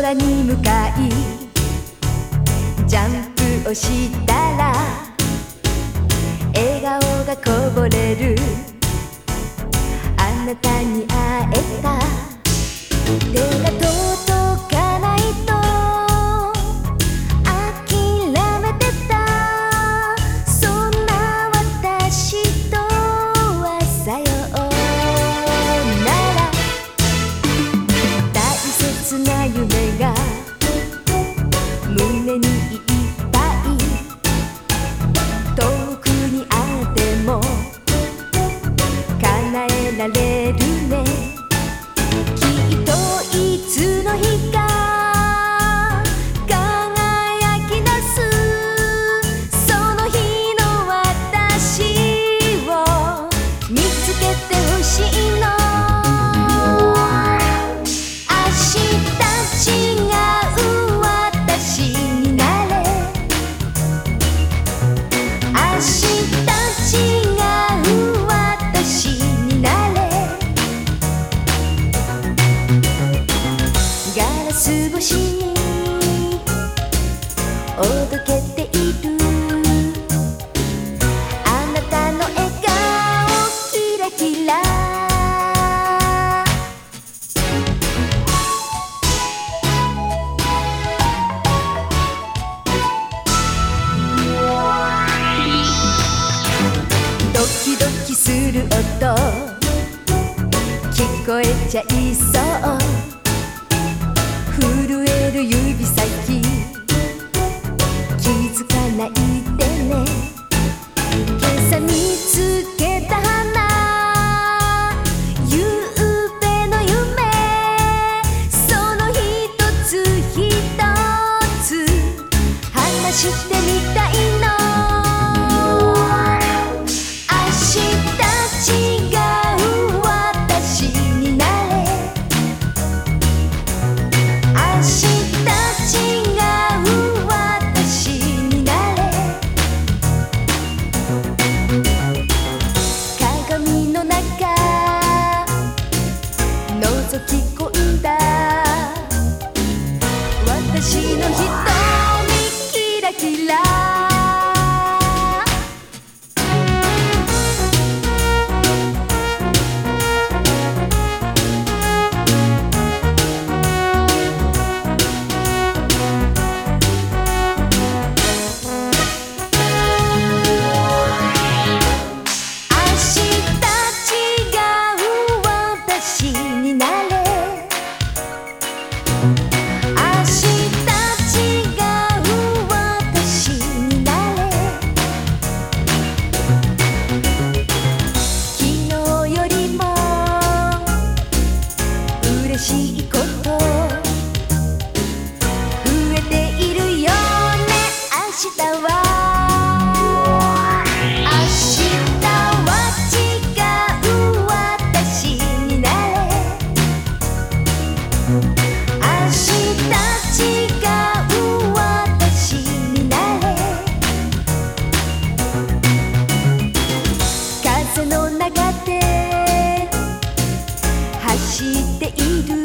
空に向かいジャンプをしたら笑顔がこぼれる。あなたあなたのえがおキラキラ。ドキドキするおときこえちゃいそう。ふるえるゆびさき日は。ちがうわたしになれ。たちがうの中で走っている。